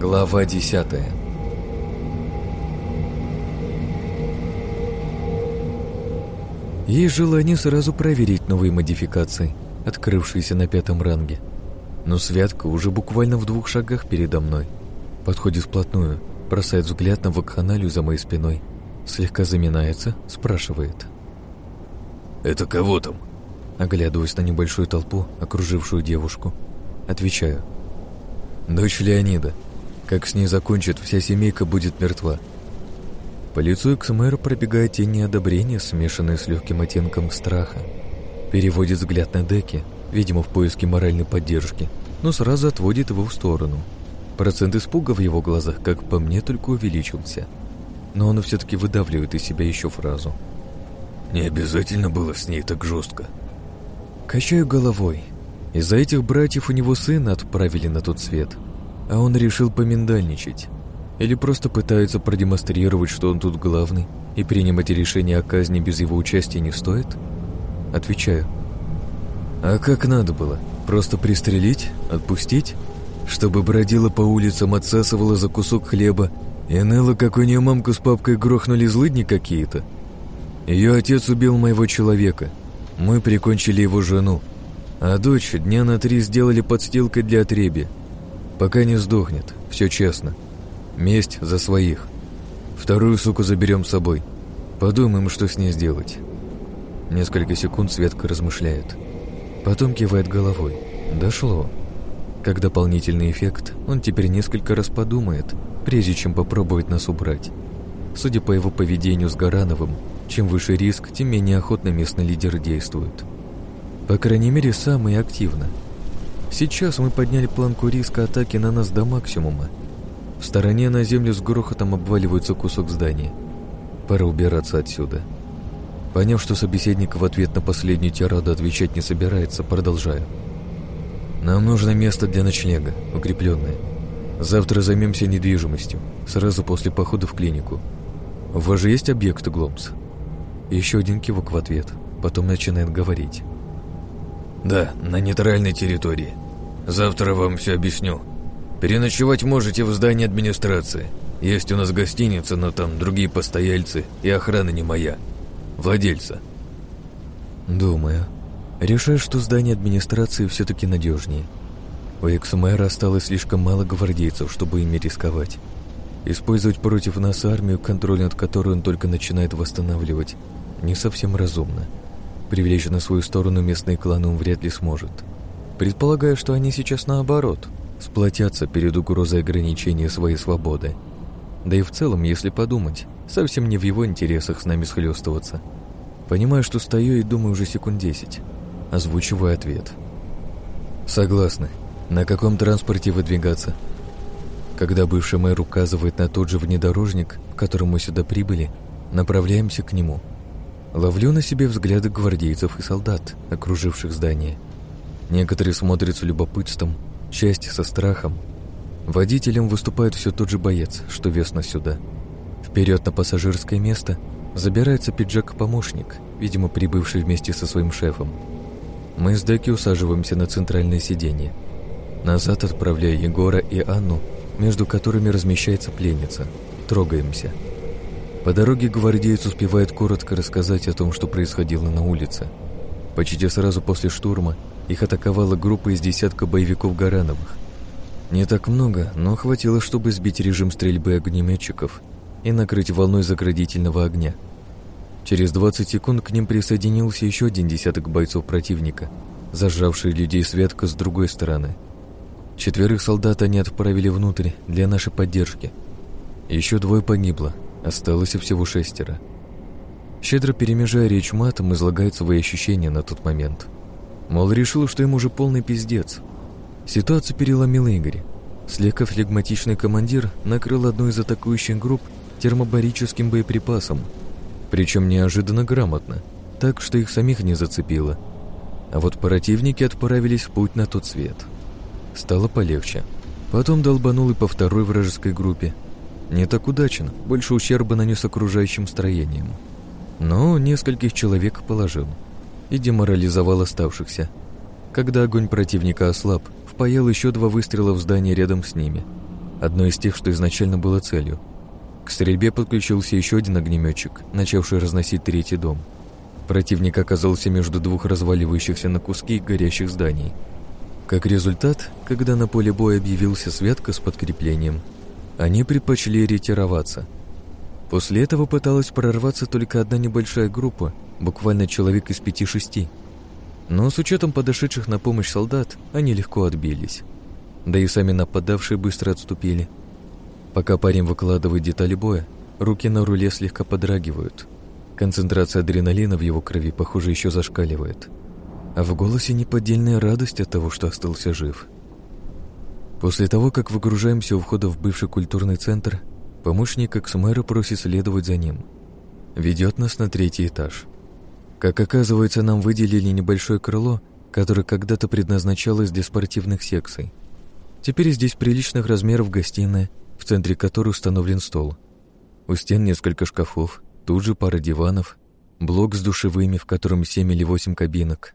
Глава десятая Есть желание сразу проверить новые модификации, открывшиеся на пятом ранге. Но Святка уже буквально в двух шагах передо мной. Подходит вплотную, бросает взгляд на вакханалию за моей спиной, слегка заминается, спрашивает. «Это кого там?» Оглядываюсь на небольшую толпу, окружившую девушку. Отвечаю. «Дочь Леонида. Как с ней закончит, вся семейка будет мертва. По лицу экс-мэра пробегает тень неодобрения, смешанная с легким оттенком страха. Переводит взгляд на Деки, видимо, в поиске моральной поддержки, но сразу отводит его в сторону. Процент испуга в его глазах, как по мне, только увеличился. Но он все-таки выдавливает из себя еще фразу. «Не обязательно было с ней так жестко». Качаю головой. Из-за этих братьев у него сына отправили на тот свет, а он решил поминдальничать. Или просто пытается продемонстрировать, что он тут главный, и принимать решение о казни без его участия не стоит? Отвечаю. А как надо было? Просто пристрелить? Отпустить? Чтобы бродила по улицам, отсасывала за кусок хлеба, и ныла, как у нее мамка с папкой грохнули злыдни какие-то? Ее отец убил моего человека. Мы прикончили его жену. А дочь дня на три сделали подстилкой для отребья. Пока не сдохнет, все честно. Месть за своих. Вторую суку заберем с собой. Подумаем, что с ней сделать. Несколько секунд Светка размышляет. Потом кивает головой. Дошло. Как дополнительный эффект, он теперь несколько раз подумает, прежде чем попробовать нас убрать. Судя по его поведению с Гарановым, чем выше риск, тем менее охотно местный лидер действует. По крайней мере, самый активно. Сейчас мы подняли планку риска атаки на нас до максимума, в стороне на землю с грохотом обваливается кусок здания. Пора убираться отсюда. Поняв, что собеседник в ответ на последнюю тираду отвечать не собирается, продолжаю. Нам нужно место для ночлега, укрепленное. Завтра займемся недвижимостью, сразу после похода в клинику. У вас же есть объект, Гломс? Еще один кивок в ответ, потом начинает говорить. Да, на нейтральной территории. Завтра вам все объясню. Переночевать можете в здании администрации. Есть у нас гостиница, но там другие постояльцы, и охрана не моя. Владельца. Думаю. Решаю, что здание администрации все-таки надежнее. У экс-мэра осталось слишком мало гвардейцев, чтобы ими рисковать. Использовать против нас армию, контроль над которой он только начинает восстанавливать, не совсем разумно. Привлечь на свою сторону местные кланы он вряд ли сможет. Предполагаю, что они сейчас наоборот – сплотятся перед угрозой ограничения своей свободы. Да и в целом, если подумать, совсем не в его интересах с нами схлестываться. Понимаю, что стою и думаю уже секунд десять. Озвучиваю ответ. Согласны. На каком транспорте выдвигаться? Когда бывший мэр указывает на тот же внедорожник, в котором мы сюда прибыли, направляемся к нему. Ловлю на себе взгляды гвардейцев и солдат, окруживших здание. Некоторые смотрят с любопытством, часть со страхом. Водителем выступает все тот же боец, что вез нас сюда. Вперед на пассажирское место забирается пиджак-помощник, видимо, прибывший вместе со своим шефом. Мы с Деки усаживаемся на центральное сиденье. Назад отправляю Егора и Анну, между которыми размещается пленница. Трогаемся. По дороге гвардеец успевает коротко рассказать о том, что происходило на улице. Почти сразу после штурма их атаковала группа из десятка боевиков Гарановых. Не так много, но хватило, чтобы сбить режим стрельбы огнеметчиков и накрыть волной заградительного огня. Через 20 секунд к ним присоединился еще один десяток бойцов противника, зажавшие людей Светка с другой стороны. Четверых солдат они отправили внутрь для нашей поддержки. Еще двое погибло, осталось всего шестеро. Щедро перемежая речь матом, излагает свои ощущения на тот момент – Мол, решил, что ему уже полный пиздец. Ситуацию переломил Игорь. Слегка флегматичный командир накрыл одну из атакующих групп термобарическим боеприпасом. Причем неожиданно грамотно, так что их самих не зацепило. А вот противники отправились в путь на тот свет. Стало полегче. Потом долбанул и по второй вражеской группе. Не так удачно, больше ущерба нанес окружающим строениям. Но нескольких человек положил и деморализовал оставшихся. Когда огонь противника ослаб, впаял еще два выстрела в здание рядом с ними. одно из тех, что изначально было целью. К стрельбе подключился еще один огнеметчик, начавший разносить третий дом. Противник оказался между двух разваливающихся на куски горящих зданий. Как результат, когда на поле боя объявился Святка с подкреплением, они предпочли ретироваться. После этого пыталась прорваться только одна небольшая группа, буквально человек из пяти-шести. Но с учетом подошедших на помощь солдат, они легко отбились. Да и сами нападавшие быстро отступили. Пока парень выкладывает детали боя, руки на руле слегка подрагивают. Концентрация адреналина в его крови, похоже, еще зашкаливает. А в голосе неподдельная радость от того, что остался жив. После того, как выгружаемся у входа в бывший культурный центр, помощник экс-мэра просит следовать за ним. Ведет нас на третий этаж. Как оказывается, нам выделили небольшое крыло, которое когда-то предназначалось для спортивных секций. Теперь здесь приличных размеров гостиная, в центре которой установлен стол. У стен несколько шкафов, тут же пара диванов, блок с душевыми, в котором семь или восемь кабинок,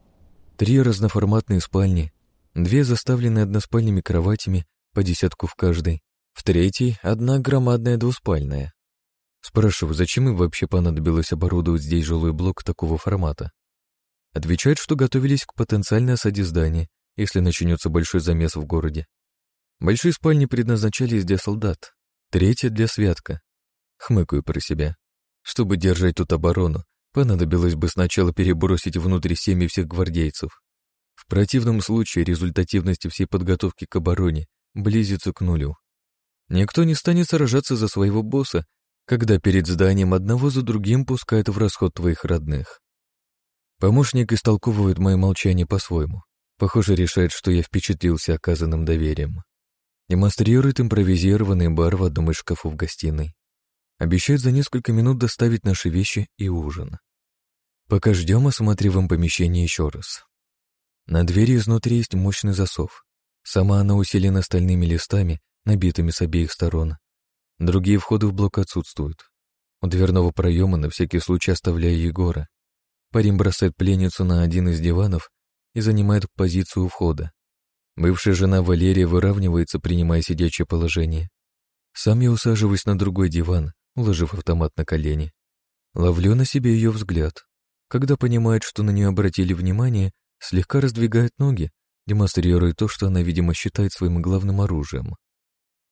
три разноформатные спальни, две заставленные односпальными кроватями, по десятку в каждой, в третьей — одна громадная двуспальная. Спрашиваю, зачем им вообще понадобилось оборудовать здесь жилой блок такого формата? Отвечают, что готовились к потенциальной осаде здания, если начнется большой замес в городе. Большие спальни предназначались для солдат, третья — для святка. Хмыкаю про себя. Чтобы держать тут оборону, понадобилось бы сначала перебросить внутрь семьи всех гвардейцев. В противном случае результативность всей подготовки к обороне близится к нулю. Никто не станет сражаться за своего босса, когда перед зданием одного за другим пускают в расход твоих родных. Помощник истолковывает мое молчание по-своему. Похоже, решает, что я впечатлился оказанным доверием. Демонстрирует импровизированный бар в одном из шкафов гостиной. Обещает за несколько минут доставить наши вещи и ужин. Пока ждем, осматриваем помещение еще раз. На двери изнутри есть мощный засов. Сама она усилена стальными листами, набитыми с обеих сторон. Другие входы в блок отсутствуют. У дверного проема на всякий случай оставляю Егора. Парень бросает пленницу на один из диванов и занимает позицию входа. Бывшая жена Валерия выравнивается, принимая сидячее положение. Сам я усаживаюсь на другой диван, уложив автомат на колени. Ловлю на себе ее взгляд. Когда понимает, что на нее обратили внимание, слегка раздвигает ноги, демонстрируя то, что она, видимо, считает своим главным оружием.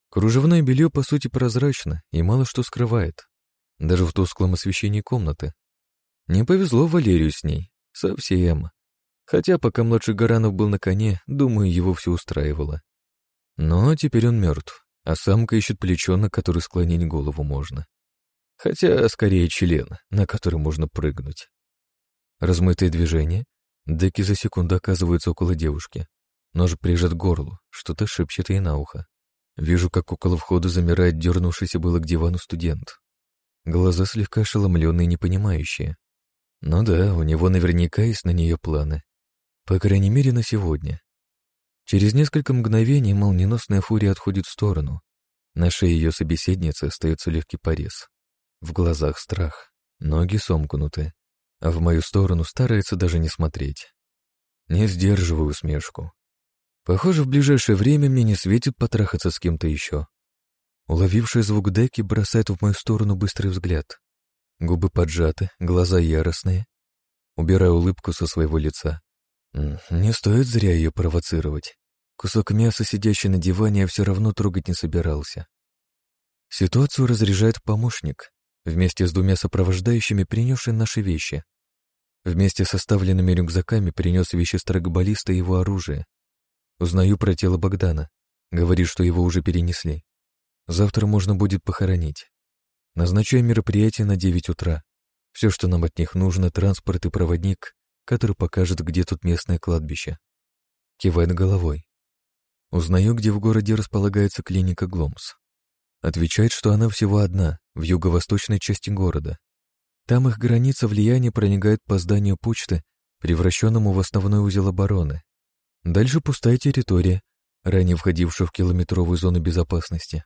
Кружевное белье, по сути, прозрачно и мало что скрывает, даже в тусклом освещении комнаты. Не повезло Валерию с ней, совсем. Хотя пока младший Гаранов был на коне, думаю, его все устраивало. Но теперь он мертв, а самка ищет плечо, на которое склонить голову можно. Хотя скорее член, на который можно прыгнуть. Размытые движения. Деки за секунду оказываются около девушки. Нож прижат к горлу, что-то шепчет ей на ухо. Вижу, как около входа замирает дернувшийся было к дивану студент. Глаза слегка ошеломленные и непонимающие. Ну да, у него наверняка есть на нее планы. По крайней мере, на сегодня. Через несколько мгновений молниеносная фурия отходит в сторону. На шее ее собеседницы остается легкий порез. В глазах страх, ноги сомкнуты, а в мою сторону старается даже не смотреть. Не сдерживаю усмешку. Похоже, в ближайшее время мне не светит потрахаться с кем-то еще. Уловивший звук деки бросает в мою сторону быстрый взгляд. Губы поджаты, глаза яростные. Убираю улыбку со своего лица, не стоит зря ее провоцировать. Кусок мяса, сидящий на диване, я все равно трогать не собирался. Ситуацию разряжает помощник, вместе с двумя сопровождающими, принесший наши вещи. Вместе с оставленными рюкзаками принес вещи страгболиста и его оружие. Узнаю про тело Богдана. Говорит, что его уже перенесли. Завтра можно будет похоронить. Назначаю мероприятие на 9 утра. Все, что нам от них нужно, транспорт и проводник, который покажет, где тут местное кладбище. Кивает головой. Узнаю, где в городе располагается клиника Гломс. Отвечает, что она всего одна, в юго-восточной части города. Там их граница влияния проникает по зданию почты, превращенному в основной узел обороны. Дальше пустая территория, ранее входившая в километровую зону безопасности.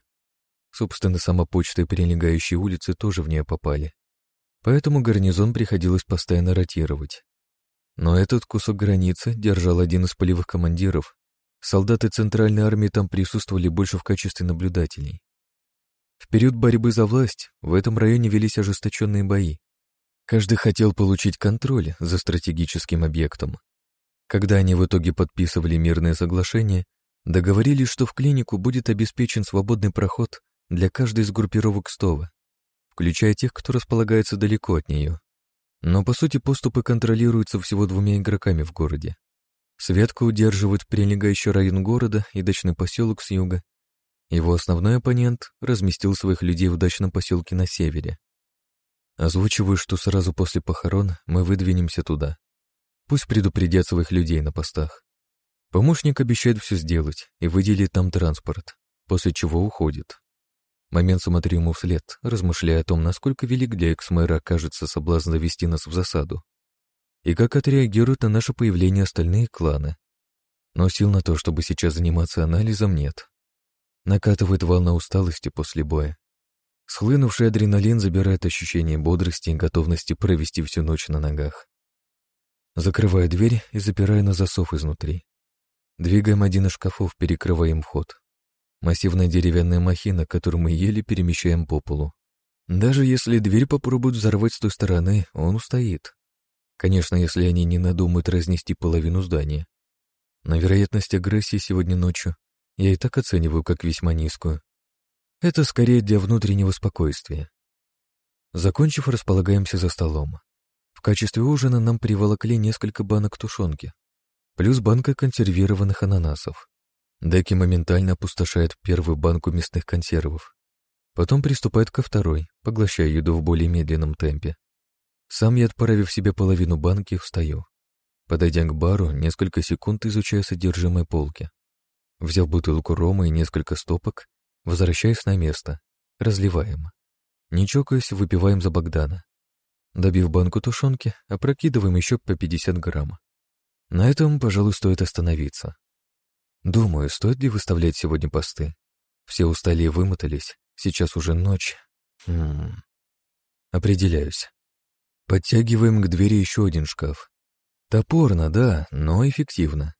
Собственно, сама почта и прилегающие улицы тоже в нее попали. Поэтому гарнизон приходилось постоянно ротировать. Но этот кусок границы держал один из полевых командиров, Солдаты Центральной армии там присутствовали больше в качестве наблюдателей. В период борьбы за власть в этом районе велись ожесточенные бои. Каждый хотел получить контроль за стратегическим объектом. Когда они в итоге подписывали мирное соглашение, договорились, что в клинику будет обеспечен свободный проход для каждой из группировок Стова, включая тех, кто располагается далеко от нее. Но по сути поступы контролируются всего двумя игроками в городе. Светка удерживает прилегающий район города и дачный поселок с юга. Его основной оппонент разместил своих людей в дачном поселке на севере. Озвучиваю, что сразу после похорон мы выдвинемся туда. Пусть предупредят своих людей на постах. Помощник обещает все сделать и выделит там транспорт, после чего уходит. Момент смотрю ему вслед, размышляя о том, насколько велик для экс-мэра окажется соблазн завести нас в засаду. И как отреагируют на наше появление остальные кланы. Но сил на то, чтобы сейчас заниматься анализом, нет. Накатывает волна усталости после боя. Схлынувший адреналин забирает ощущение бодрости и готовности провести всю ночь на ногах. Закрываю дверь и запираю на засов изнутри. Двигаем один из шкафов, перекрывая им вход. Массивная деревянная махина, которую мы еле перемещаем по полу. Даже если дверь попробуют взорвать с той стороны, он устоит. Конечно, если они не надумают разнести половину здания. На вероятность агрессии сегодня ночью я и так оцениваю как весьма низкую. Это скорее для внутреннего спокойствия. Закончив, располагаемся за столом. В качестве ужина нам приволокли несколько банок тушенки, плюс банка консервированных ананасов. Деки моментально опустошает первую банку мясных консервов. Потом приступает ко второй, поглощая еду в более медленном темпе. Сам я, отправив себе половину банки, встаю. Подойдя к бару, несколько секунд изучаю содержимое полки. Взяв бутылку рома и несколько стопок, возвращаюсь на место. Разливаем. Не чокаясь, выпиваем за Богдана. Добив банку тушенки, опрокидываем еще по 50 грамм. На этом, пожалуй, стоит остановиться. Думаю, стоит ли выставлять сегодня посты. Все устали и вымотались, сейчас уже ночь. Хм. Определяюсь. Подтягиваем к двери еще один шкаф. Топорно, да, но эффективно.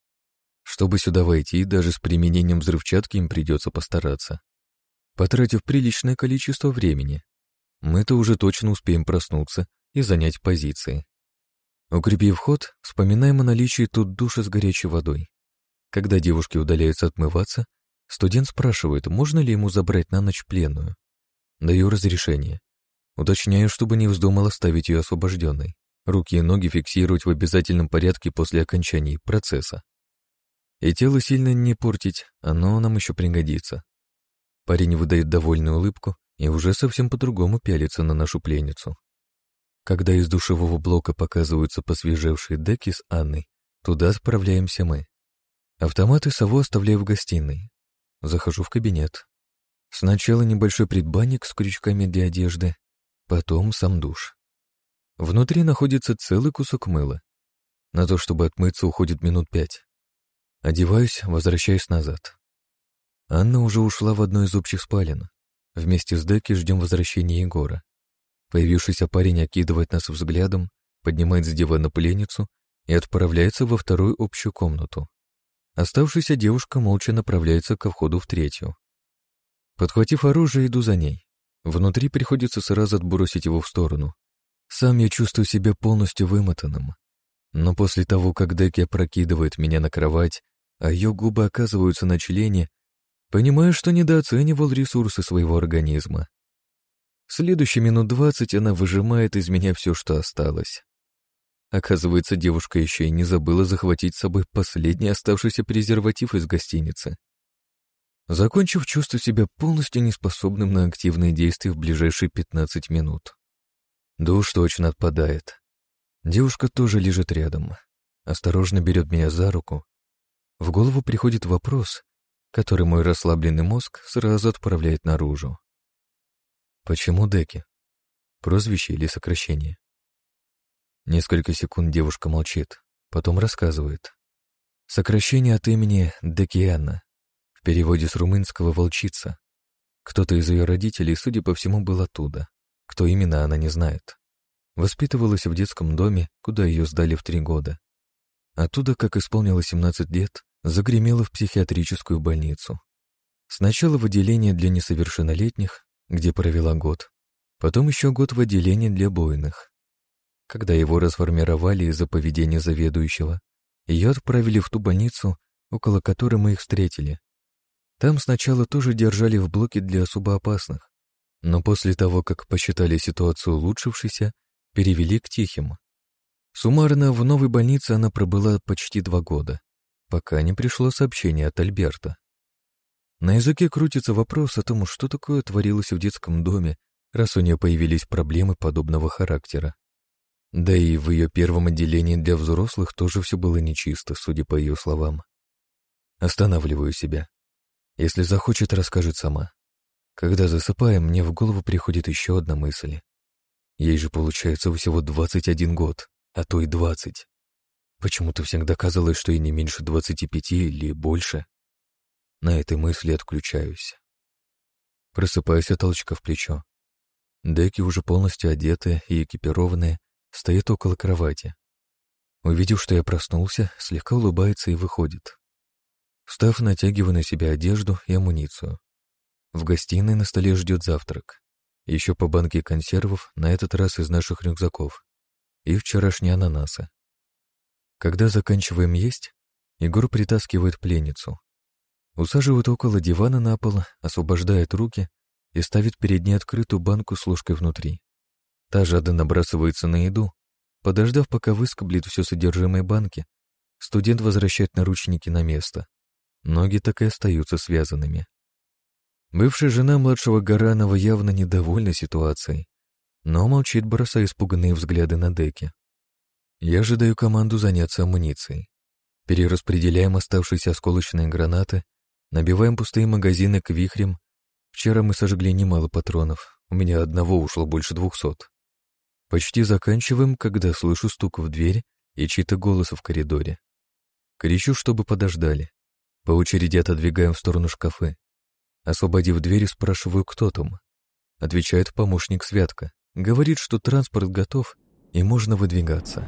Чтобы сюда войти, даже с применением взрывчатки им придется постараться. Потратив приличное количество времени, мы-то уже точно успеем проснуться и занять позиции. Укрепив вход, вспоминаем о наличии тут душа с горячей водой. Когда девушки удаляются отмываться, студент спрашивает, можно ли ему забрать на ночь пленную. Даю разрешение. Уточняю, чтобы не вздумал оставить ее освобожденной. Руки и ноги фиксировать в обязательном порядке после окончания процесса. И тело сильно не портить, оно нам еще пригодится. Парень выдает довольную улыбку и уже совсем по-другому пялится на нашу пленницу. Когда из душевого блока показываются посвежевшие деки с Анной, туда справляемся мы. Автомат и сову оставляю в гостиной. Захожу в кабинет. Сначала небольшой предбанник с крючками для одежды, потом сам душ. Внутри находится целый кусок мыла. На то, чтобы отмыться, уходит минут пять. Одеваюсь, возвращаюсь назад. Анна уже ушла в одну из общих спален. Вместе с Деки ждем возвращения Егора. Появившийся парень окидывает нас взглядом, поднимает с дивана пленницу и отправляется во вторую общую комнату. Оставшаяся девушка молча направляется ко входу в третью. Подхватив оружие, иду за ней. Внутри приходится сразу отбросить его в сторону. Сам я чувствую себя полностью вымотанным. Но после того, как Деки опрокидывает меня на кровать, а ее губы оказываются на члене, понимаю, что недооценивал ресурсы своего организма. Следующие минут двадцать она выжимает из меня все, что осталось. Оказывается, девушка еще и не забыла захватить с собой последний оставшийся презерватив из гостиницы. Закончив, чувствую себя полностью неспособным на активные действия в ближайшие 15 минут. Душ точно отпадает. Девушка тоже лежит рядом. Осторожно берет меня за руку. В голову приходит вопрос, который мой расслабленный мозг сразу отправляет наружу. Почему Деки? Прозвище или сокращение? Несколько секунд девушка молчит, потом рассказывает. Сокращение от имени Декиана, в переводе с румынского «волчица». Кто-то из ее родителей, судя по всему, был оттуда. Кто именно, она не знает. Воспитывалась в детском доме, куда ее сдали в три года. Оттуда, как исполнилось 17 лет, загремела в психиатрическую больницу. Сначала в отделение для несовершеннолетних, где провела год, потом еще год в отделении для бойных. Когда его расформировали из-за поведения заведующего, ее отправили в ту больницу, около которой мы их встретили. Там сначала тоже держали в блоке для особо опасных, но после того, как посчитали ситуацию улучшившейся, перевели к тихим. Суммарно в новой больнице она пробыла почти два года, пока не пришло сообщение от Альберта. На языке крутится вопрос о том, что такое творилось в детском доме, раз у нее появились проблемы подобного характера. Да и в ее первом отделении для взрослых тоже все было нечисто, судя по ее словам. Останавливаю себя. Если захочет, расскажет сама. Когда засыпаем, мне в голову приходит еще одна мысль. Ей же получается всего 21 год, а то и 20. Почему-то всегда казалось, что и не меньше 25 или больше. На этой мысли отключаюсь. Просыпаюсь от толчка в плечо. Деки, уже полностью одетые и экипированные, стоят около кровати. Увидев, что я проснулся, слегка улыбается и выходит. Встав, натягиваю на себя одежду и амуницию. В гостиной на столе ждет завтрак. Еще по банке консервов, на этот раз из наших рюкзаков. И вчерашние ананасы. Когда заканчиваем есть, Егор притаскивает пленницу. Усаживает около дивана на пол, освобождает руки и ставит перед ней открытую банку с ложкой внутри. Та жадно набрасывается на еду. Подождав, пока выскоблит все содержимое банки, студент возвращает наручники на место. Ноги так и остаются связанными. Бывшая жена младшего Гаранова явно недовольна ситуацией, но молчит, бросая испуганные взгляды на деке. Я же даю команду заняться амуницией. Перераспределяем оставшиеся осколочные гранаты Набиваем пустые магазины к вихрям. Вчера мы сожгли немало патронов. У меня одного ушло больше двухсот. Почти заканчиваем, когда слышу стук в дверь и чей-то голос в коридоре. Кричу, чтобы подождали. По очереди отодвигаем в сторону шкафы. Освободив дверь, спрашиваю, кто там. Отвечает помощник Святка. Говорит, что транспорт готов и можно выдвигаться.